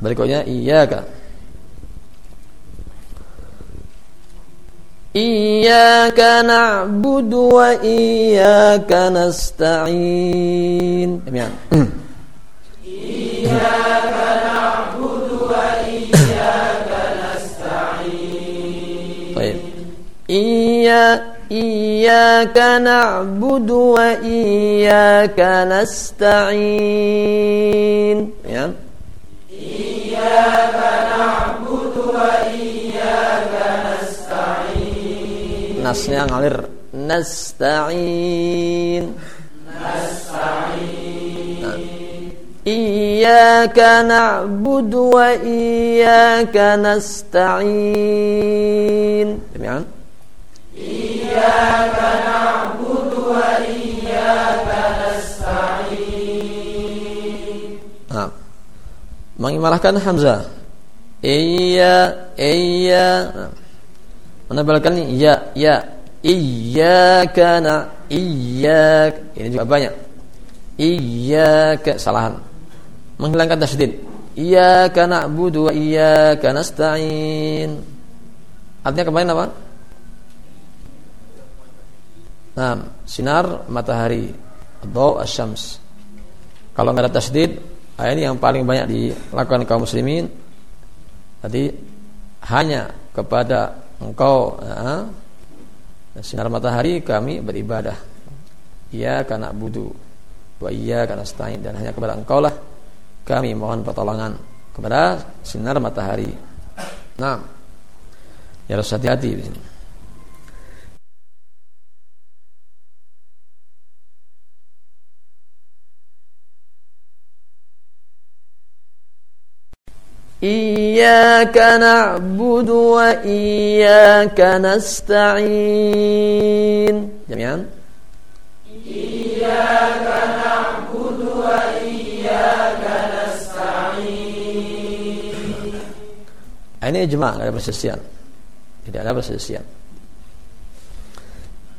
Berikutnya iyyaka. Iyyaka na'budu wa iyyaka nasta'in. Demikian. Iyyaka na'budu wa iyyaka nasta'in. Baik. Iya Iyyaka na'budu wa iyyaka nasta'in. Ya. Nasnya ngalir nasta'in. Nasta'in. Nah. Iyyaka na'budu wa iyyaka nasta'in. Demikian. Iyyaka na'budu wa iyyaka mengimarahkan Hamzah. Iya, iya. Menebalkan ya, ya. Iyyaka na, iyyak. Ini juga banyak. Iyyaka kesalahan. Menghilangkan tasydid. Iyyaka na'budu wa iyyaka nasta'in. Artinya kemarin apa? Nah, sinar matahari atau asyams. Kalau nggak ada tasdid, nah ini yang paling banyak dilakukan kaum muslimin. Tadi hanya kepada engkau ya, sinar matahari kami beribadah. Iya karena budu, wa iya karena stain dan hanya kepada engkau lah kami mohon pertolongan kepada sinar matahari. Nah, ya harus hati-hati di sini. إياك نعبد وإياك نستعين جميعا إياك نعبد وإياك نستعين Ini ijma, tidak ada persisian Tidak ada persisian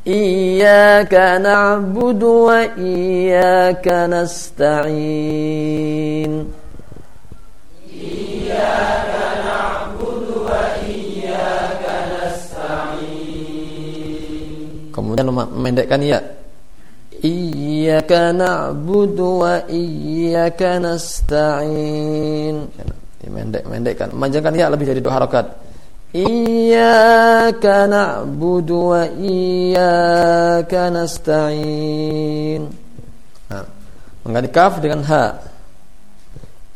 Iyaka na'budu wa iyaka nasta'in Kemudian memendekkan ya. Iyyaka na'budu wa iyyaka nasta'in. Dimendek-mendekkan. Memanjangkan ya lebih dari dua harakat. Iyyaka na'budu wa iyyaka nasta'in. Nah, mengganti kaf dengan ha.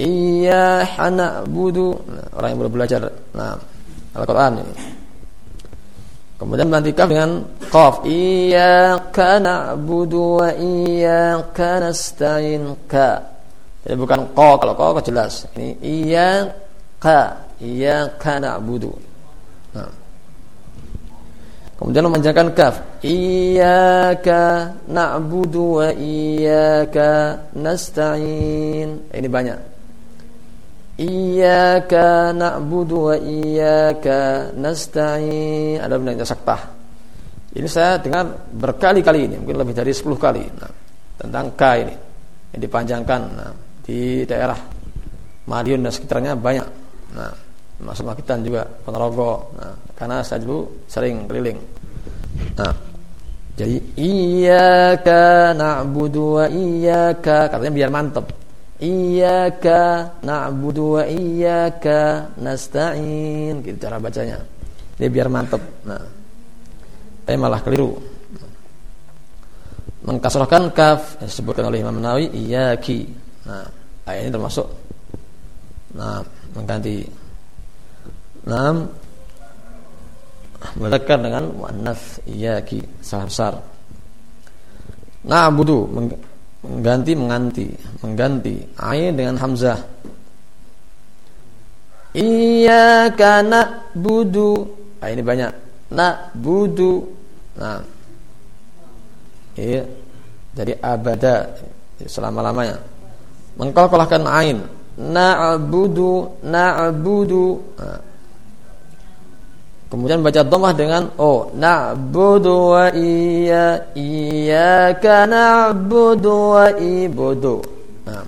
Iya hana budu orang yang baru belajar nah Al-Quran ini. Kemudian nanti kaf dengan qaf. kana budu wa kana nasta'in ka. Jadi bukan qa kalau qa jelas. Ini iya kana budu. Nah. Kemudian memanjangkan kaf. Iyyaka na'budu wa iyyaka nasta'in. Ini banyak. Iyyaka na'budu wa iyyaka nasta'in. Ada benarnya saktah. Ini saya dengar berkali-kali ini, mungkin lebih dari 10 kali. Nah, tentang K ini yang dipanjangkan nah, di daerah Madiun dan sekitarnya banyak. Nah, masuk Makitan juga, Ponorogo. Nah, karena saya dulu sering keliling. Nah, jadi iyyaka na'budu wa iyyaka katanya biar mantep. Iyyaka na'budu wa iyyaka nasta'in. Gitu cara bacanya. Dia biar mantep. Nah. Tapi malah keliru. Mengkasrahkan kaf yang disebutkan oleh Imam Nawawi iyyaki. Nah, ayat ini termasuk nah mengganti Nah, melekat dengan muannas iyyaki salah besar. Na'budu mengganti menganti mengganti. Ain dengan hamzah. Iyyaka na'budu. Nah, ini banyak. Na'budu. Nah. Iya. Jadi abada. Selama-lamanya. Mengkolkolahkan ain. Na'budu na'budu. Nah, Kemudian baca dhammah dengan oh na'budu wa iya iyyaka na'budu wa ibudu. Nah.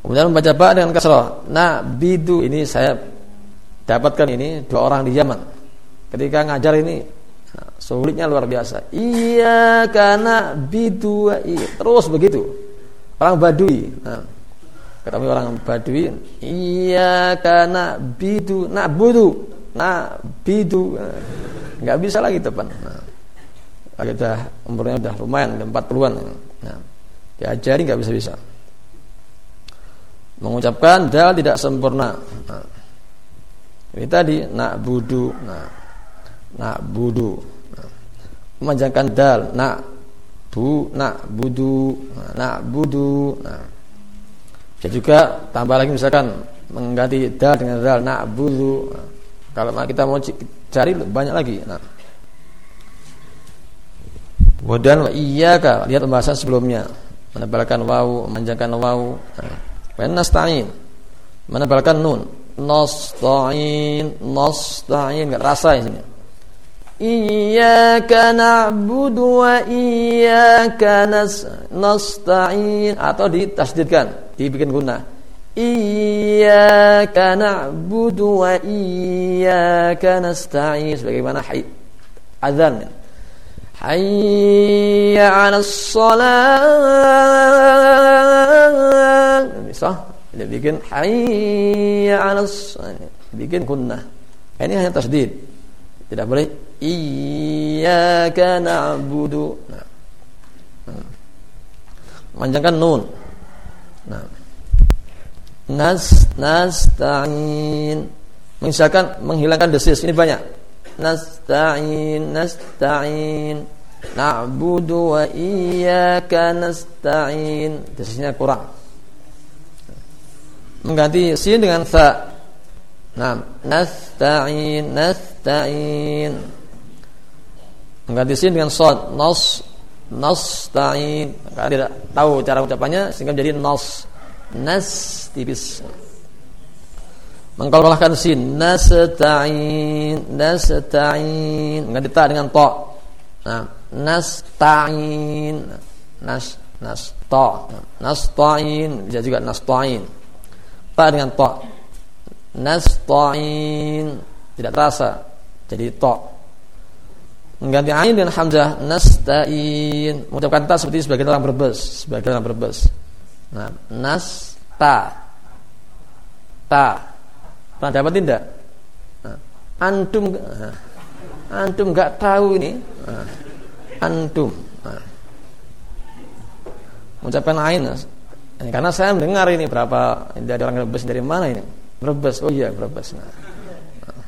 Kemudian membaca ba dengan kasrah. Nah, bidu ini saya dapatkan ini dua orang di Yaman. Ketika ngajar ini nah, sulitnya luar biasa. Iya karena bidu iya. terus begitu. Orang Badui. Nah, ketemu orang Badui. Iya karena bidu. Nah budu. Nah bidu. Nggak bisa lagi depan. Nah, udah umurnya udah lumayan, udah 40-an. Nah, diajari nggak bisa-bisa mengucapkan dal tidak sempurna. Nah, ini tadi nak budu, nah, nak budu, nah, memanjangkan dal, nak bu, nak budu, nah, nak budu. Nah, bisa juga tambah lagi misalkan mengganti dal dengan dal, nak budu. Nah, kalau kita mau cari banyak lagi. Nah. Kemudian iya kah lihat pembahasan sebelumnya menebalkan wau, memanjangkan wau. Nah, nasta'in. Menebalkan nun. Nasta'in, nasta'in enggak rasa di sini. Iyyaka na'budu wa iyyaka nasta'in atau ditasdidkan, dibikin guna. Iyyaka na'budu wa iyyaka nasta'in sebagaimana azan. Hayya 'alas salat. Bisa dia bikin hayya 'alas bikin gunnah. Ini hanya tasdid. Tidak boleh iyyaka na'budu. Nah. Manjangkan nun. Nah. Nas nasta'in. Misalkan menghilangkan desis ini banyak. Nasta'in nasta'in. Na'budu wa iyyaka nasta'in. Desisnya kurang. Mengganti sin dengan sa nah nasta'in nasta'in. Mengganti sin dengan sod. Nos nasta'in. Karena tidak tahu cara ucapannya sehingga menjadi nos nas tipis. Mengkalkulkan sin. Nasta'in nasta'in mengganti ta dengan to. Nah nasta'in nas nasta nasta'in bisa juga nasta'in ta dengan to. Nasta'in tidak terasa. Jadi to. Mengganti ain dengan hamzah. Nasta'in mengucapkan ta seperti sebagai orang berbes. Sebagai orang berbes nah nasta ta Pernah dapat tidak? Nah, antum nah, antum nggak tahu ini. Nah, antum. Nah. Ucapan lain nah, karena saya mendengar ini berapa dari orang Brebes dari mana ini? Brebes. Oh iya, Brebes. Nah. nah.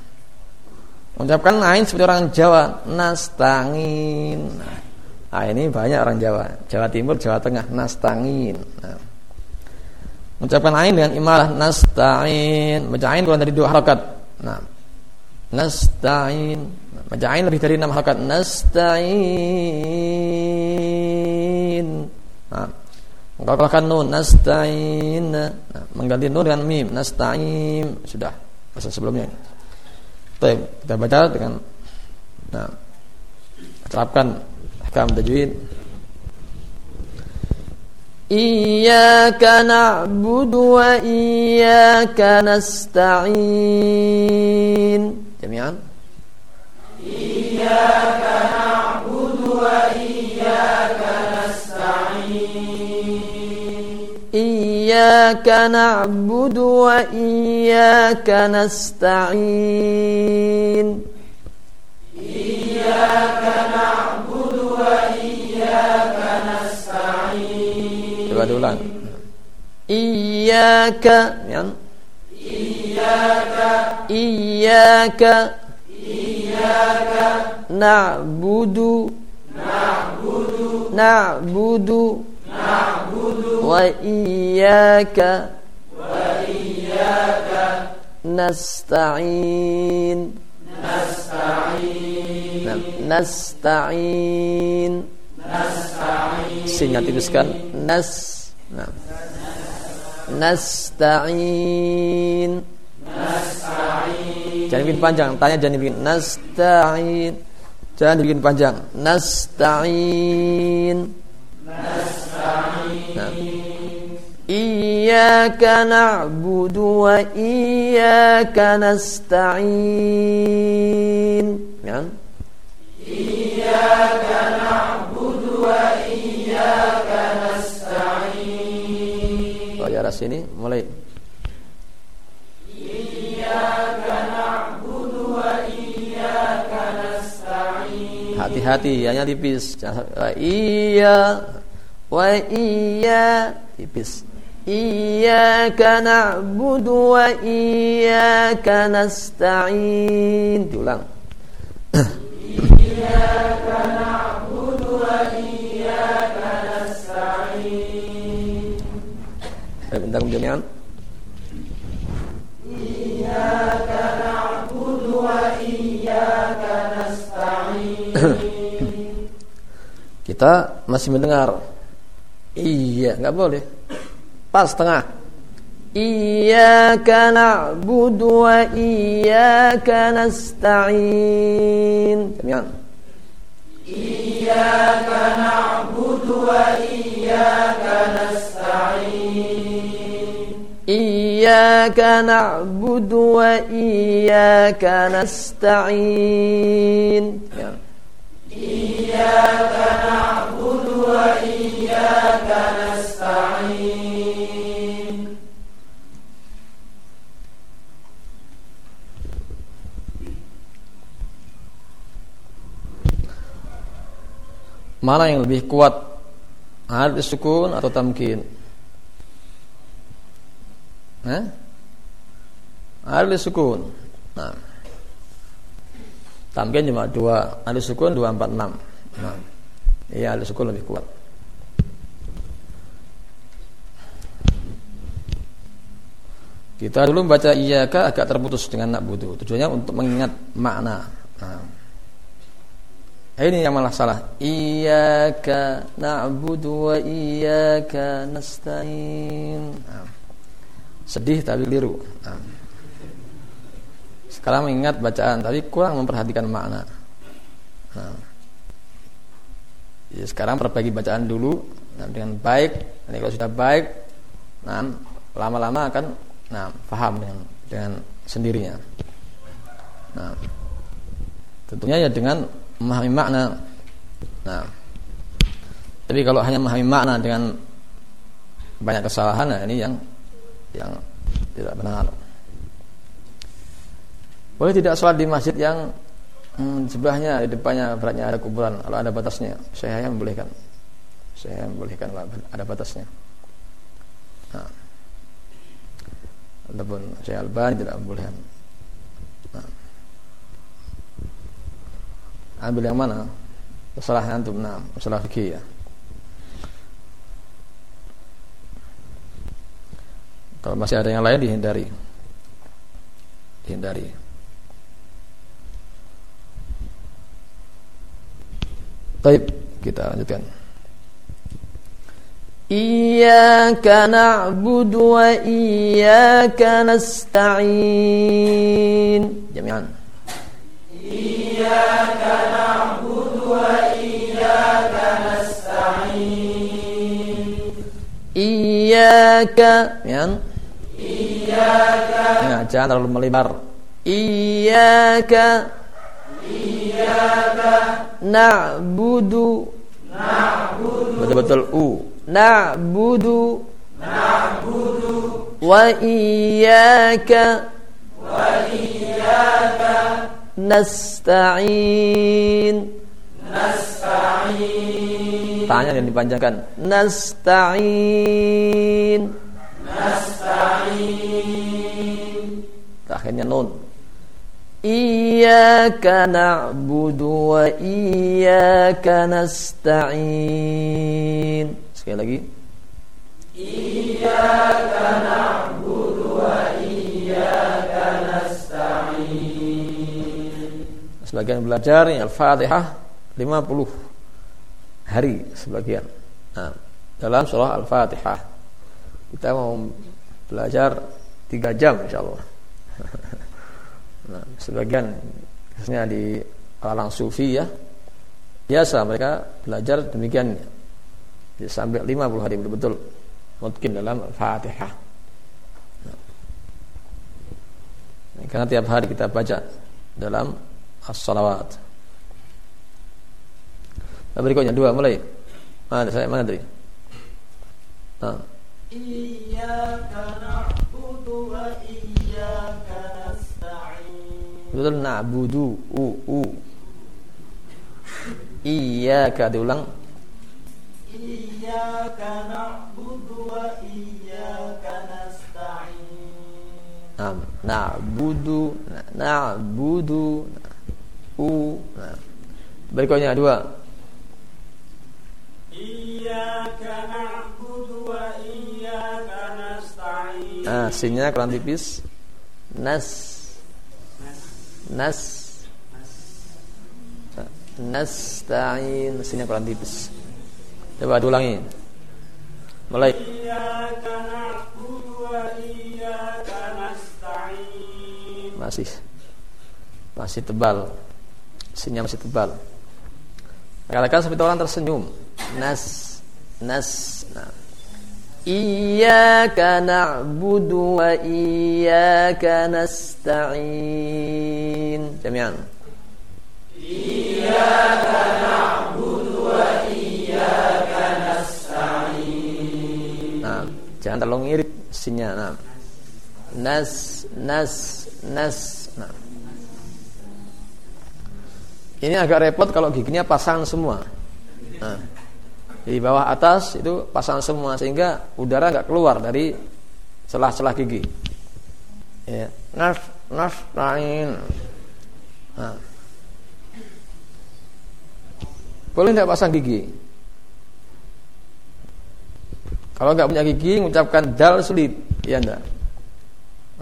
Ucapkan lain seperti orang Jawa, nastangin. Nah, ini banyak orang Jawa, Jawa Timur, Jawa Tengah, nastangin. Nah. Mengucapkan ain dengan imalah nasta'in. Baca kurang dari dua harakat. Nah. Nasta'in. Baca lebih dari enam harakat. Nasta'in. Nah. Mengkalkulkan nun nasta'in. Nah, mengganti nun dengan mim nasta'in. Sudah. Masa sebelumnya. Baik, kita baca dengan nah terapkan ahkam tajwid إياك نعبد وإياك نستعين. جميعا. إياك نعبد وإياك نستعين. إياك نعبد وإياك نستعين إياك نعبد وإياك badulan iyyaka ya iyyaka iyyaka iyyaka na'budu. Na'budu. Na'budu. Na'budu. Wa iyyaka wa iyyaka nasta'in. Nasta'in. Nasta'in. Nasta'in sehingga teruskan nas. Nah. nasta'in. Nasta'in. Jangan bikin panjang. Tanya jangan bikin nasta'in. Jangan bikin panjang. Nasta'in. Nasta'in. Nah. Iyyaka na'budu wa iyyaka nasta'in. Ya Iyyaka na'budu wa iyyaka nasta'in ya sini mulai. Wa Hati-hati hanya tipis Iya Wa iya. Tipis Iyyaka na'budu wa iyyaka nasta'in Diulang. Iyyaka Eh, bentar kemudian Iyyaka na'budu wa iyyaka nasta'in Kita masih mendengar. Iya, nggak boleh. Pas tengah Iyyaka na'budu wa iyyaka nasta'in. Kemudian Iyyaka na'budu wa iyyaka nasta'in Iyyaka na'budu wa iyyaka nasta'in ya. Iyyaka na'budu wa iyyaka nasta'in Mana yang lebih kuat? Harus sukun atau tamkin Eh? Harus sukun Nah Tamkin cuma dua Harus sukun dua empat enam Nah Iya harus sukun lebih kuat Kita dulu baca iyaka agak terputus dengan nak butuh. Tujuannya untuk mengingat makna. Nah. Ini yang malah salah. Iyaka na'budu wa iyaka nasta'in. Nah. Sedih tapi keliru. Nah. Sekarang mengingat bacaan tapi kurang memperhatikan makna. Nah. Ya, sekarang perbaiki bacaan dulu nah, dengan baik. Nanti kalau sudah baik, nah lama-lama akan nah paham dengan dengan sendirinya. Nah, tentunya ya dengan memahami makna. Nah, tapi kalau hanya memahami makna dengan banyak kesalahan, nah ini yang yang tidak benar. Boleh tidak sholat di masjid yang hmm, sebelahnya di depannya beratnya ada kuburan kalau ada batasnya. Saya membolehkan. Saya membolehkan ada batasnya. Nah, Adapun saya Albani tidak boleh. Nah. Ambil yang mana? Masalah antum, nah, masalah fikih ya. Kalau masih ada yang lain dihindari. Dihindari. Baik, kita lanjutkan. Iyaka na'budu wa iyaka nasta'in. Jami'an. Iyaka na'budu wa iyaka nasta'in. Iyaka jami'an. Iyaka. Nah, jangan terlalu melebar. Iyaka. Iyaka. Na'budu. Na'budu. Betul-betul u. Na'budu. Na'budu. Wa iyaka. Wa iyaka. Nasta'in. Nasta'in. Tanya yang dipanjangkan. Nasta'in. Nasta'in akhirnya nun. Iyyaka na'budu wa iyyaka nasta'in. Sekali lagi. Iyyaka na'budu wa iyyaka nasta'in. Sebagian belajar Al-Fatihah 50 hari sebagian. Nah, Dalam surah Al-Fatihah Kita mau belajar 3 jam insyaAllah Nah, sebagian khususnya di kalangan sufi ya biasa mereka belajar demikian sampai 50 hari betul-betul mungkin dalam Fatihah. Nah, karena tiap hari kita baca dalam as-salawat. Nah, berikutnya dua mulai. Mana saya mana tadi? Nah. Betul na'budu u u. Iyyaka diulang. Iyyaka na'budu wa iyyaka nasta'in. Nah, na'budu na'budu u. Nah. Berikutnya dua. Iyyaka na'budu wa iyyaka nasta'in. Nah, sinnya kurang tipis. Nas. Nas. Nasta'in. Sinnya kurang tipis. Coba ulangi. Mulai. Masih. Masih tebal. Sinnya masih tebal. Katakan seperti orang tersenyum. Nas, nas. Nah. Wa iyyaka nasta'in. Jami'an. Iyyaka na'budu wa iyyaka nasta'in. Nah, jangan terlalu ngirit sinnya. Nah. Nas, nas, nas. Ini agak repot kalau giginya pasangan semua. Nah, di bawah atas itu pasangan semua sehingga udara nggak keluar dari celah-celah gigi. Ya, nas lain. Nah. Boleh tidak pasang gigi? Kalau nggak punya gigi, mengucapkan dal sulit, ya enggak.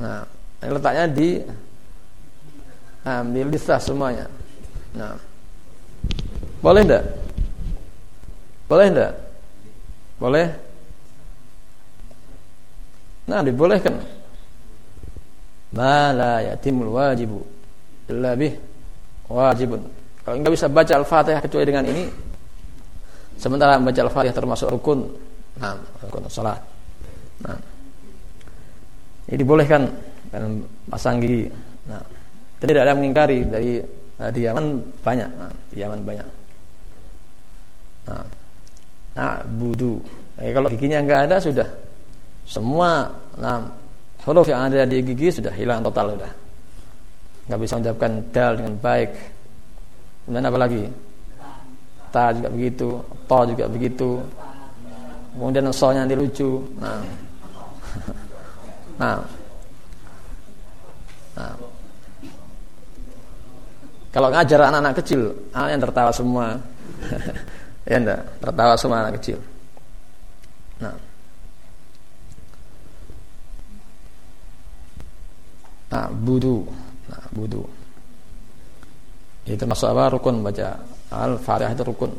Nah, letaknya di nah, di semuanya. Nah. Boleh enggak? Boleh enggak? Boleh? Nah, dibolehkan. Mala yatimul wajibu illa bih wajibun. Kalau enggak bisa baca Al-Fatihah kecuali dengan ini, sementara baca Al-Fatihah termasuk rukun. Nah, rukun salat. Nah. Ini dibolehkan dan pasang gigi. Nah, tidak ada yang mengingkari dari Nah, di Yaman banyak, nah, di Yaman banyak. Nah, nah budu. Eh, kalau giginya nggak ada sudah semua nah huruf yang ada di gigi sudah hilang total sudah. Nggak bisa mengucapkan dal dengan baik. Kemudian apa lagi? Ta juga begitu, to juga begitu. Kemudian soalnya nanti lucu. Nah. nah. Nah, kalau ngajar anak-anak kecil, anak yang tertawa semua. ya enggak, tertawa semua anak kecil. Nah. Nah, budu. Nah, budu. Itu termasuk apa? Rukun baca Al-Fatihah itu rukun.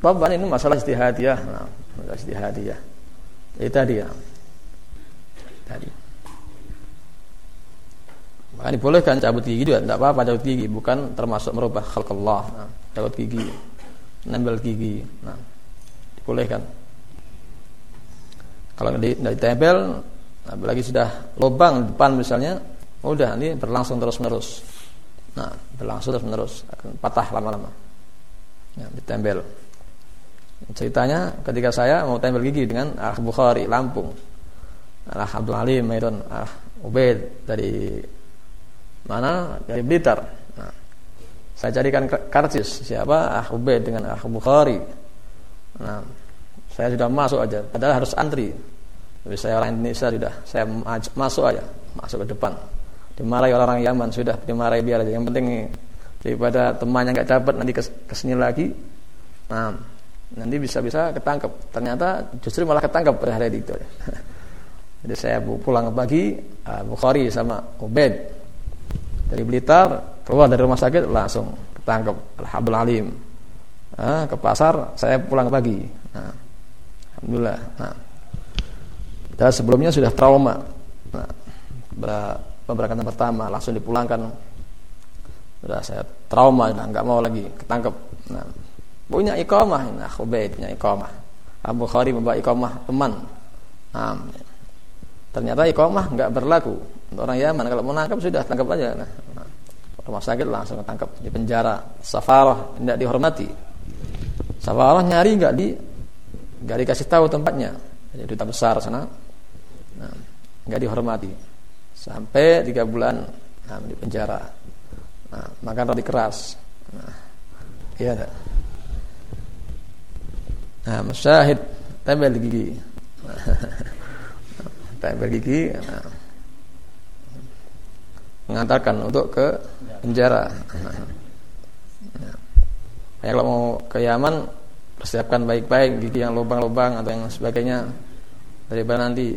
Bapak ini masalah istihadiyah. Nah, masalah istihadiyah. Itu tadi ya. Tadi. Maka dibolehkan cabut gigi juga tidak apa-apa cabut gigi, bukan termasuk merubah khalqallah. Nah, cabut gigi, nempel gigi. Nah, dibolehkan. Kalau tidak ditempel, apalagi sudah lubang depan misalnya, udah ini berlangsung terus menerus. Nah, berlangsung terus menerus akan patah lama-lama. Ya, ditempel. Ceritanya ketika saya mau tempel gigi dengan Al Bukhari Lampung, Al Abdul Halim Maidon, Al Ubaid dari Mana? Dari Blitar. Nah, saya carikan karcis siapa? Ah Ubaid dengan Ah Bukhari. Nah, saya sudah masuk aja. Padahal harus antri. Tapi saya orang Indonesia sudah, saya masuk aja, masuk ke depan. Dimarahi orang, Yaman sudah, dimarahi biar aja. Yang penting daripada temannya nggak dapat nanti ke sini lagi. Nah, nanti bisa-bisa ketangkep. Ternyata justru malah ketangkep pada hari itu. Jadi saya pulang pagi, Bukhari sama Ubaid dari Blitar keluar dari rumah sakit langsung ketangkep Alhamdulillah alim. Nah, ke pasar saya pulang pagi. Nah, Alhamdulillah. Nah, dan sebelumnya sudah trauma. Nah, pemberangkatan pertama langsung dipulangkan. Sudah saya trauma nah, nggak mau lagi ketangkep. Nah, punya iqamah nah Khubaid punya iqamah. Abu Bukhari membawa iqamah teman. Nah, ternyata iqamah nggak berlaku untuk orang Yaman. Kalau mau nangkap sudah tangkap aja. Nah, nah, rumah sakit langsung tangkap di penjara. Safarah tidak dihormati. Safarah nyari nggak di nggak dikasih tahu tempatnya. Jadi duta besar sana. Nah, nggak dihormati sampai tiga bulan nah, di penjara. Nah, makan roti keras. Nah, iya tak? Nah, masyahid tempel gigi. tempel gigi nah, mengantarkan untuk ke penjara. Nah, ya, kalau mau ke Yaman persiapkan baik-baik gigi yang lubang-lubang atau yang sebagainya daripada nanti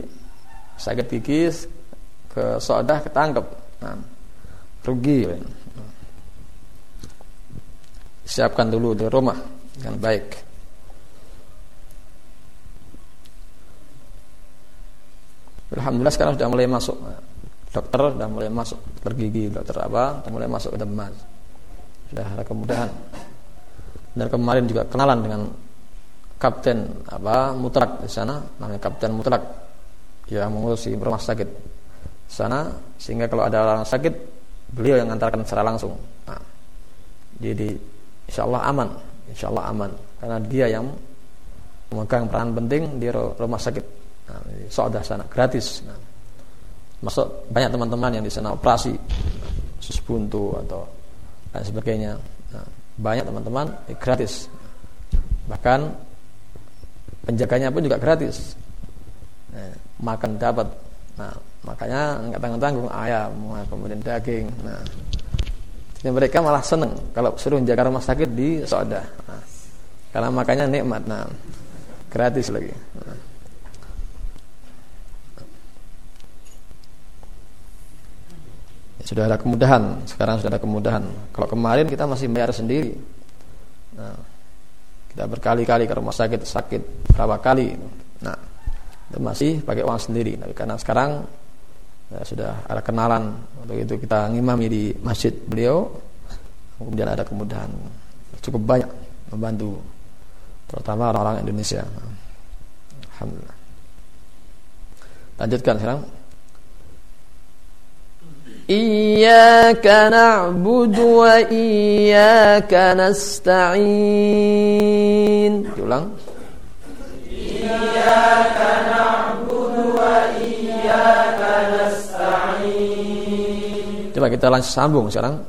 sakit gigi ke sodah ketangkep. Nah, rugi. Siapkan dulu di rumah dengan baik. Alhamdulillah sekarang sudah mulai masuk dokter sudah mulai masuk dokter gigi dokter apa sudah mulai masuk ke Demak sudah ada kemudahan. Dan kemarin juga kenalan dengan kapten apa mutlak di sana namanya kapten mutlak. Yang mengurusi rumah sakit sana sehingga kalau ada orang sakit beliau yang mengantarkan secara langsung. Nah, jadi insya Allah aman insya Allah aman. Karena dia yang memegang peran penting di rumah sakit Nah, soda sana gratis. Nah, masuk banyak teman-teman yang di sana operasi sus buntu atau dan sebagainya. Nah, banyak teman-teman eh, gratis. Bahkan penjaganya pun juga gratis. Nah, makan dapat. Nah, makanya nggak tanggung-tanggung ayam, kemudian daging. Nah, jadi mereka malah seneng kalau suruh jaga rumah sakit di soda. Nah, karena makanya nikmat. Nah, gratis lagi. Nah. Sudah ada kemudahan sekarang sudah ada kemudahan. Kalau kemarin kita masih bayar sendiri. Nah, kita berkali-kali ke rumah sakit sakit berapa kali. Nah itu masih pakai uang sendiri. Tapi karena sekarang ya, sudah ada kenalan. Untuk itu kita ngimami di masjid beliau. Kemudian ada kemudahan. Cukup banyak membantu terutama orang-orang Indonesia. Alhamdulillah. Lanjutkan sekarang إياك نعبد وإياك نستعين ulang إياك نعبد وإياك نستعين Coba kita langsung sambung sekarang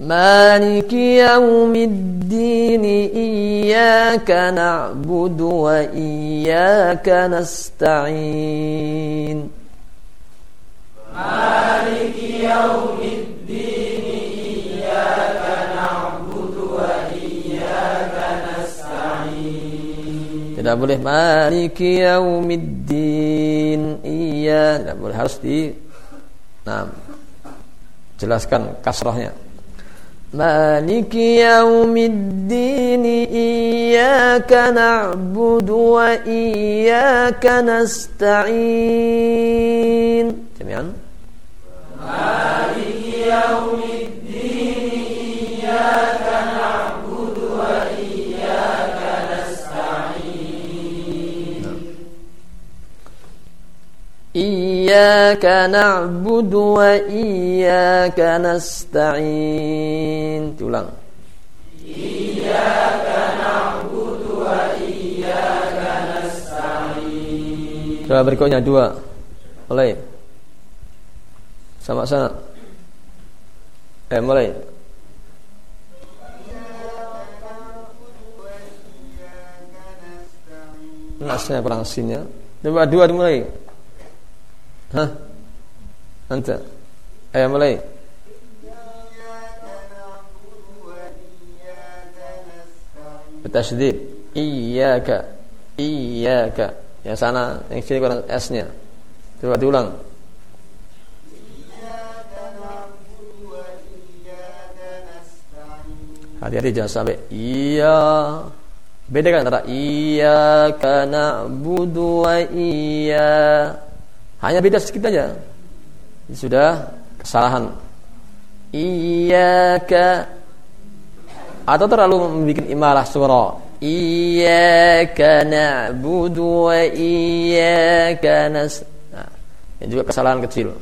مالك يوم الدين إياك نعبد وإياك نستعين Maliki yaumiddin Iyaka na'budu wa iyaka nasta'in. Tidak boleh. Maliki yaumiddin Iya. Tidak boleh. Harus di Nah Jelaskan kasrahnya. Maliki yaumiddin Iyaka na'budu wa iyaka nasta'in. Jami'an? مالك يوم الدين إياك نعبد وإياك نستعين إياك نعبد وإياك نستعين Diulang إياك نعبد وإياك نستعين Coba berikutnya dua Mulai Sama sana Eh mulai Nasnya kurang sinnya Coba dua dimulai Hah? Anta Eh mulai Bertasydid. Iyaka Iyaka Yang sana Yang sini kurang S-nya. Coba diulang Hati-hati jangan sampai Iya. Beda kan antara Iya Kana budu iya. Hanya beda sedikit aja. Sudah kesalahan. Iya Atau terlalu membuat imalah surah Iyyaka na'budu wa iyyaka nas nah, ini juga kesalahan kecil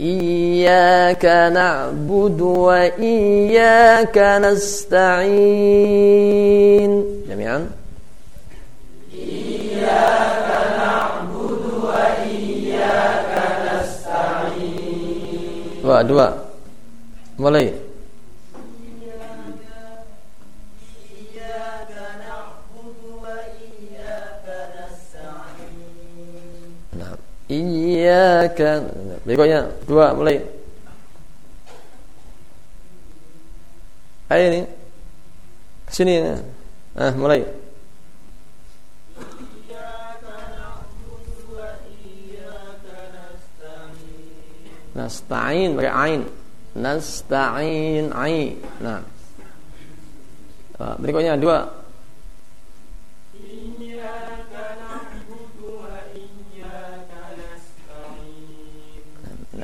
Iyyaka na'budu wa iyyaka nasta'in. Jami'an? Iyyaka na'budu wa iyyaka nasta'in. Dua, dua Mulai Iyyaka Berikutnya Dua mulai. Ayo ini. Sini Ah mulai. Nasta'in pakai ain. Nasta'in ain. Nah. Berikutnya dua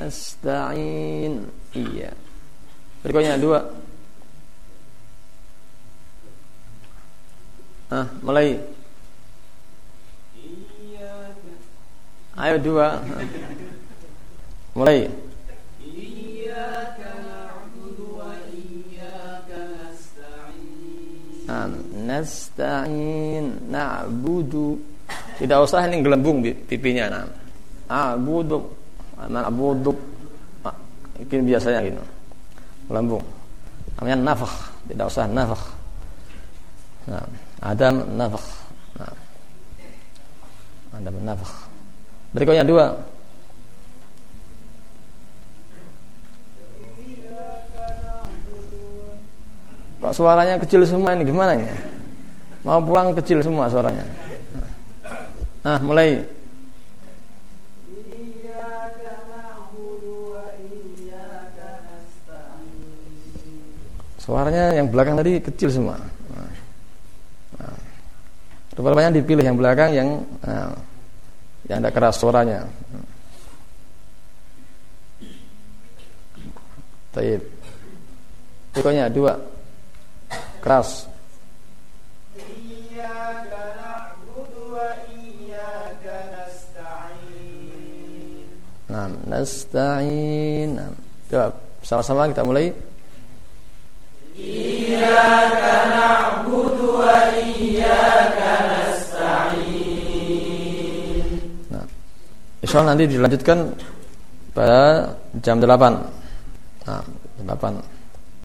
nasta'in. Iya. Berikutnya dua. Ah, mulai. Ayo dua. Mulai. Nah, nasta'in na'budu tidak usah ini gelembung pipinya nah. A'budu na'budu mungkin biasanya gitu. Lambung. Namanya nafakh. Tidak usah nafakh. Nah, adam nafakh. Nah. adam nafakh. Berikutnya dua. Kok suaranya kecil semua ini? Gimana ya mau pulang kecil semua suaranya? Nah mulai Suaranya yang belakang tadi kecil semua. Nah, nah. Rupanya dipilih yang belakang yang nah, yang tidak keras suaranya. Taib. Pokoknya dua keras. Nah, nasta'in. Nah, sama-sama kita mulai. Iyyaka na'budu wa iyyaka nasta'in. Nah, insya Allah nanti dilanjutkan pada jam 8. Nah, 8.